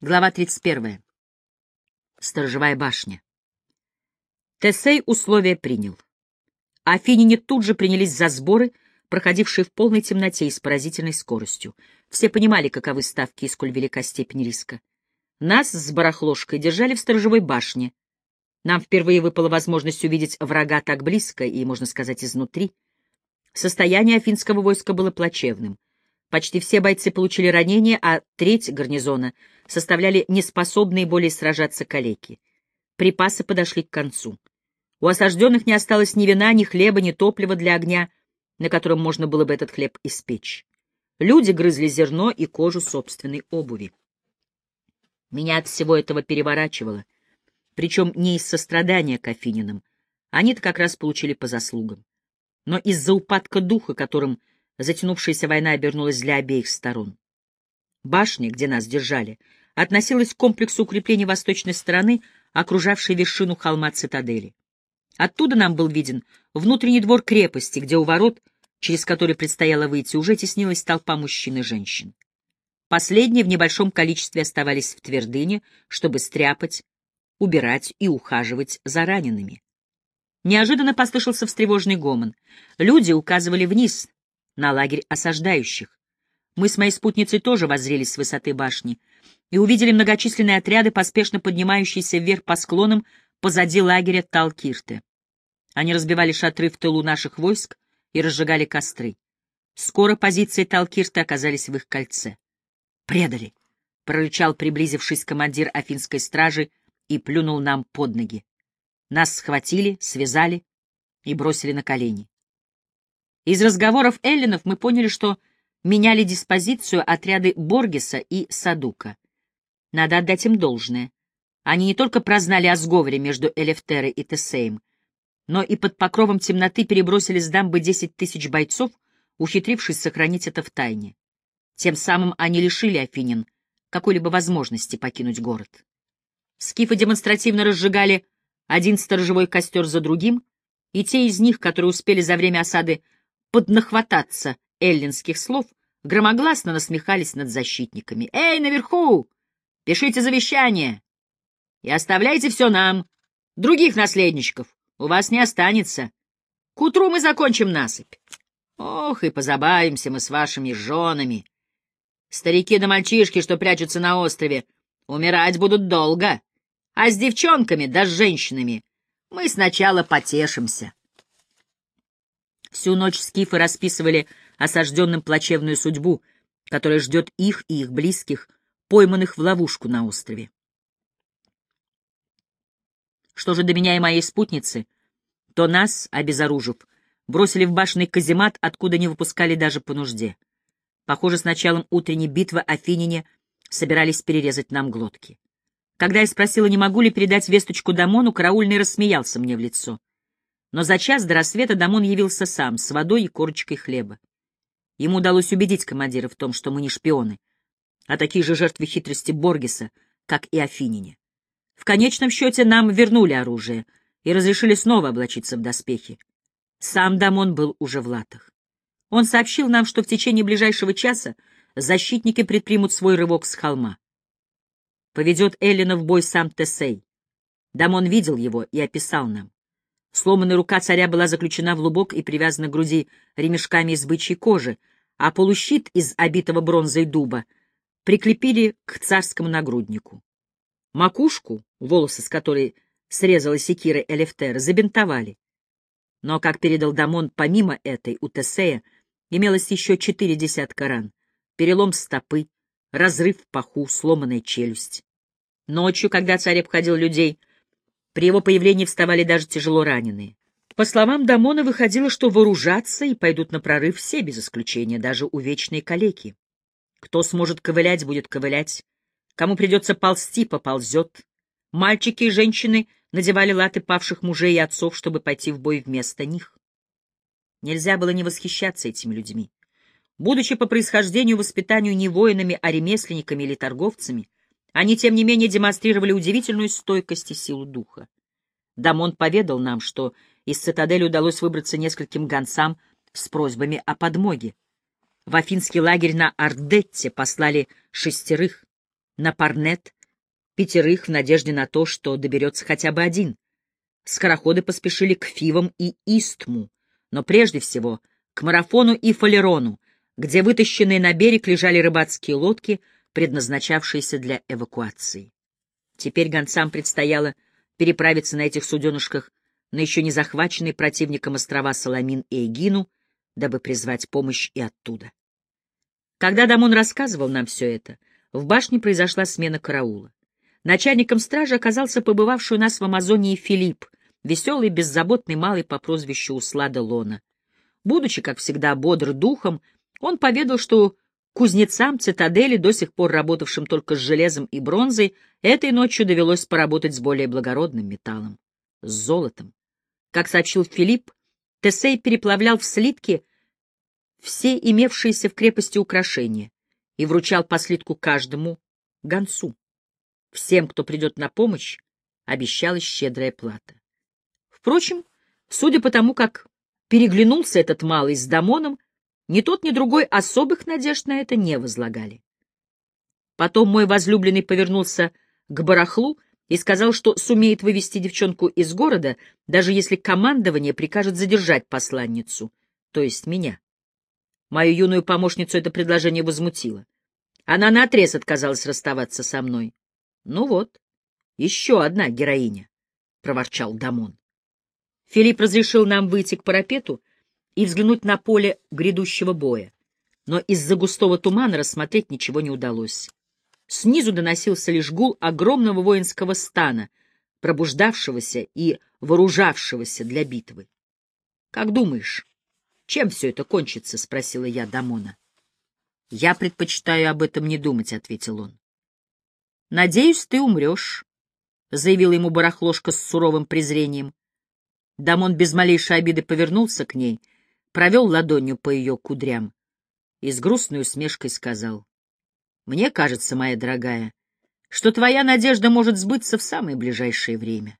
Глава 31. Сторожевая башня. Тесей условия принял. Афиняне тут же принялись за сборы, проходившие в полной темноте и с поразительной скоростью. Все понимали, каковы ставки и сколь велика степень риска. Нас с барахложкой держали в сторожевой башне. Нам впервые выпала возможность увидеть врага так близко и, можно сказать, изнутри. Состояние афинского войска было плачевным. Почти все бойцы получили ранения, а треть гарнизона составляли неспособные более сражаться калеки. Припасы подошли к концу. У осажденных не осталось ни вина, ни хлеба, ни топлива для огня, на котором можно было бы этот хлеб испечь. Люди грызли зерно и кожу собственной обуви. Меня от всего этого переворачивало, причем не из сострадания к Афининам, они-то как раз получили по заслугам, но из-за упадка духа, которым Затянувшаяся война обернулась для обеих сторон. Башня, где нас держали, относилась к комплексу укреплений восточной стороны, окружавшей вершину холма цитадели. Оттуда нам был виден внутренний двор крепости, где у ворот, через который предстояло выйти, уже теснилась толпа мужчин и женщин. Последние в небольшом количестве оставались в твердыне, чтобы стряпать, убирать и ухаживать за ранеными. Неожиданно послышался встревоженный гомон. Люди указывали вниз, на лагерь осаждающих. Мы с моей спутницей тоже воззрелись с высоты башни и увидели многочисленные отряды, поспешно поднимающиеся вверх по склонам позади лагеря Талкирты. Они разбивали шатры в тылу наших войск и разжигали костры. Скоро позиции Талкирты оказались в их кольце. «Предали!» — прорычал, приблизившись командир афинской стражи, и плюнул нам под ноги. Нас схватили, связали и бросили на колени. Из разговоров эллинов мы поняли, что меняли диспозицию отряды Боргеса и Садука. Надо отдать им должное. Они не только прознали о сговоре между Элефтерой и Тесеем, но и под покровом темноты перебросили с дамбы десять тысяч бойцов, ухитрившись сохранить это в тайне. Тем самым они лишили Афинин какой-либо возможности покинуть город. Скифы демонстративно разжигали один сторожевой костер за другим, и те из них, которые успели за время осады поднахвататься эллинских слов, громогласно насмехались над защитниками. «Эй, наверху! Пишите завещание! И оставляйте все нам, других наследничков. У вас не останется. К утру мы закончим насыпь. Ох, и позабавимся мы с вашими женами. Старики да мальчишки, что прячутся на острове, умирать будут долго. А с девчонками да с женщинами мы сначала потешимся. Всю ночь скифы расписывали осажденным плачевную судьбу, которая ждет их и их близких, пойманных в ловушку на острове. Что же до меня и моей спутницы, то нас, обезоружив, бросили в башенный каземат, откуда не выпускали даже по нужде. Похоже, с началом утренней битвы Афинине собирались перерезать нам глотки. Когда я спросила, не могу ли передать весточку Дамону, караульный рассмеялся мне в лицо. Но за час до рассвета Дамон явился сам, с водой и корочкой хлеба. Ему удалось убедить командира в том, что мы не шпионы, а такие же жертвы хитрости Боргеса, как и Афинине. В конечном счете нам вернули оружие и разрешили снова облачиться в доспехи. Сам Дамон был уже в латах. Он сообщил нам, что в течение ближайшего часа защитники предпримут свой рывок с холма. Поведет Эллина в бой сам Тесей. Дамон видел его и описал нам. Сломанная рука царя была заключена в лубок и привязана к груди ремешками из бычьей кожи, а полущит из обитого бронзой дуба прикрепили к царскому нагруднику. Макушку, волосы с которой срезала секира Элефтера, забинтовали. Но, как передал Дамон, помимо этой у Тесея имелось еще четыре десятка ран. Перелом стопы, разрыв в паху, сломанная челюсть. Ночью, когда царь обходил людей, при его появлении вставали даже тяжело раненые. По словам Дамона, выходило, что вооружатся и пойдут на прорыв все без исключения, даже увечные калеки. Кто сможет ковылять, будет ковылять. Кому придется ползти, поползет. Мальчики и женщины надевали латы павших мужей и отцов, чтобы пойти в бой вместо них. Нельзя было не восхищаться этими людьми. Будучи по происхождению и воспитанию не воинами, а ремесленниками или торговцами, они, тем не менее, демонстрировали удивительную стойкость и силу духа. Дамон поведал нам, что из цитадели удалось выбраться нескольким гонцам с просьбами о подмоге. В афинский лагерь на Ардетте послали шестерых. на Парнет, пятерых в надежде на то, что доберется хотя бы один. Скороходы поспешили к Фивам и Истму, но прежде всего к Марафону и Фалерону, где вытащенные на берег лежали рыбацкие лодки, предназначавшиеся для эвакуации. Теперь гонцам предстояло переправиться на этих суденышках на еще не захваченные противником острова Соломин и Эгину, дабы призвать помощь и оттуда. Когда Дамон рассказывал нам все это, в башне произошла смена караула. Начальником стражи оказался побывавший у нас в Амазонии Филипп, веселый, беззаботный малый по прозвищу Услада Лона. Будучи, как всегда, бодр духом, он поведал, что кузнецам цитадели, до сих пор работавшим только с железом и бронзой, этой ночью довелось поработать с более благородным металлом — с золотом. Как сообщил Филипп, Тесей переплавлял в слитки все имевшиеся в крепости украшения и вручал по слитку каждому гонцу. Всем, кто придет на помощь, обещалась щедрая плата. Впрочем, судя по тому, как переглянулся этот малый с Дамоном, ни тот, ни другой особых надежд на это не возлагали. Потом мой возлюбленный повернулся к барахлу и сказал, что сумеет вывести девчонку из города, даже если командование прикажет задержать посланницу, то есть меня. Мою юную помощницу это предложение возмутило. Она наотрез отказалась расставаться со мной. — Ну вот, еще одна героиня, — проворчал Дамон. Филипп разрешил нам выйти к парапету и взглянуть на поле грядущего боя, но из-за густого тумана рассмотреть ничего не удалось. Снизу доносился лишь гул огромного воинского стана, пробуждавшегося и вооружавшегося для битвы. — Как думаешь, чем все это кончится? — спросила я Дамона. — Я предпочитаю об этом не думать, — ответил он. — Надеюсь, ты умрешь, — заявила ему барахложка с суровым презрением. Дамон без малейшей обиды повернулся к ней, провел ладонью по ее кудрям и с грустной усмешкой сказал. Мне кажется, моя дорогая, что твоя надежда может сбыться в самое ближайшее время.